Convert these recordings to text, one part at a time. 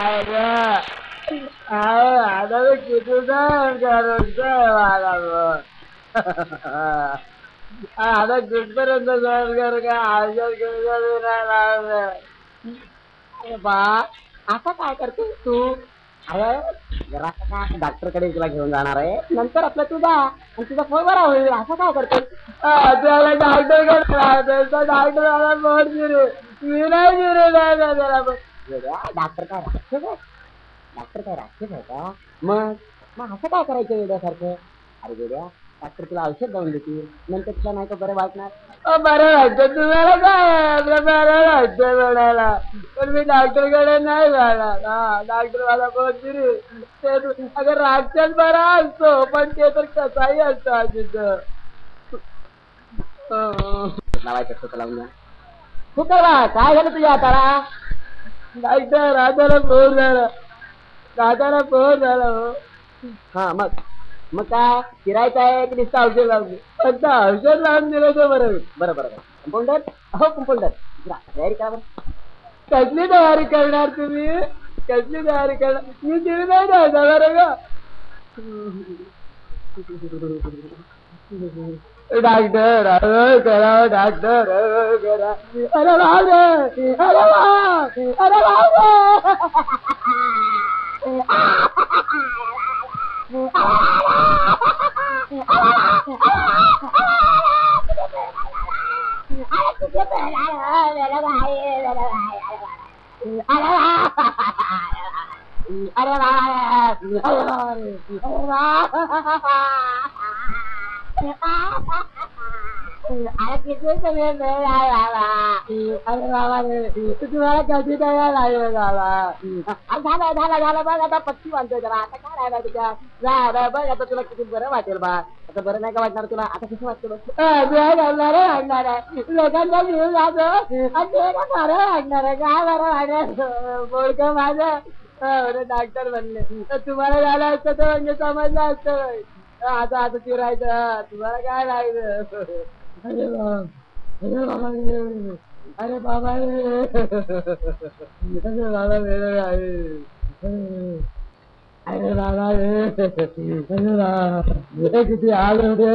आता किती आता कुठपर्यंत सहन कर का बा आता काय करते तू? अरे जरा का डॉक्टरकडे तुला घेऊन जाणार आहे. नंतर आपलं तू जा आणि तुझा फोन बरा होईल. असं काय करते? त्याला डॉक्टर डॉक्टर आला मी नाही डॉक्टर काय राक्षस आहे? डॉक्टर काय राक्षस आहे का? मग? मग असं काय करायचं वेड्यासारखं? अरे वेड्या डॉक्टर तुला औषध जाऊन देतील. नंतर तुला नाही का बरं वाटणार. बरं वाटतं तुम्हाला काय बरं वाटतं म्हणाला पण मी डॉक्टरकडे नाही जाणार. हा डॉक्टर मला बोलतील ते अगं राक्षस बरा असतो पण ते तर कसाही असतो अजित. लावायचं असतं लावून फुकला काय झालं तुझ्या हाताला? डॉक्टर राजाला फोन झाला. राजाला फोन झाला हो. हा मग मग काय फिरायचं आहे की नुसतं औषध लावून? फक्त औषध लावून दिलं तर बरं होईल. बरं बरं बरं. कंपाऊंडर हो कंपाऊंडर तयारी करा बरं. कसली तयारी करणार तुम्ही? कसली तयारी करणार? मी दिली नाही ना बरं का? डॉक्टर अरे करा डॉक्टर अरे करा अरे भाऊ रे अरे भाऊ झालं झालं झालं बघ आता पक्षी बांधतोय जरा आता काय राहिला तुझ्या जा बघ आता तुला किती बरं वाटेल बा आता बरं नाही का वाटणार तुला आता कसं वाटतं बघ आहे लागणार आहे लोकांना घेऊन जातो आणि ते का बरं लागणार आहे काय बरं वाटणार बोलक माझं डॉक्टर बनले तुम्हाला झालं असतं तर म्हणजे समजलं असतं आता आता चिरायचं तुम्हाला काय लागलं अरे बाबा अरे बाबा. अरे बाबा रे अरे बाबा वेळ आहे अरे बाबा रे अरे बाबा. ए, किती हाल रे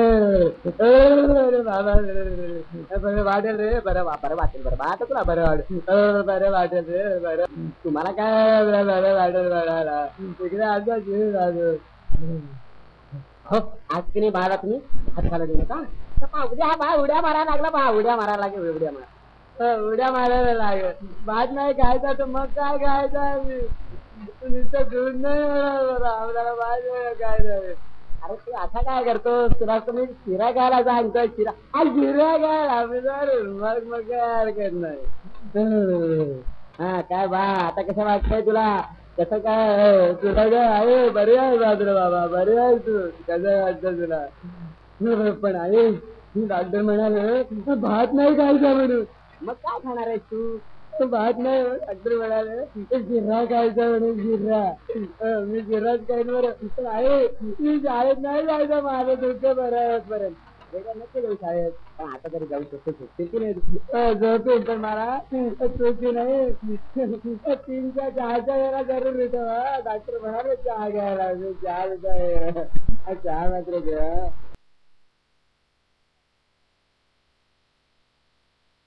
अरे बाबा रे बरं वाटेल रे. बरं बरं वाटेल बरं वाटत ना बरं वाटेल बरं वाटेल रे बरं. तुम्हाला काय बरं बरं वाटेल. बरं तिकडे आता जीव हो आज की नाही बाळा तुम्ही हात खाला देऊ नका तर पहा, उद्या हा बाळ उड्या मारायला लागला पहा उड्या मारायला लागेल उड्या मारा. हो, उड्या मारायला लागेल. भात नाही खायचा तर मग काय खायचा नुसतं दूध नाही मिळणार बरं, आपल्याला भात नाही खायचं अरे तू असा काय करतो तुला तुम्ही शिरा खायला सांगतोय शिरा. हा शिरा काय आपल्याला मग मग काय हरकत नाही. हा काय बा आता कसं वाटतंय तुला? कसं काय तुला काय आहे? बरे आहे दादर बाबा बरे आहे तू. कसं वाटतं तुला? पण आहे डॉक्टर म्हणाल भात नाही खायचा म्हणून. मग काय खाणार आहे तू? तो भात नाही. डॉक्टर म्हणाले जिरा खायचा म्हणून जिरा. मी जिराच खाईन बरं. पण आहे मी शाळेत नाही जायचं माझं दुःख बरं आहे आता तरी जाऊ शकतो. झोपते की नाही अं, झोपेल मला. झोपी नाही. तीनच्या चहाच्या वेळा जरूर येतो. डॉक्टर म्हणाले चहा घ्यायला. चहा चहा मात्र घ्या.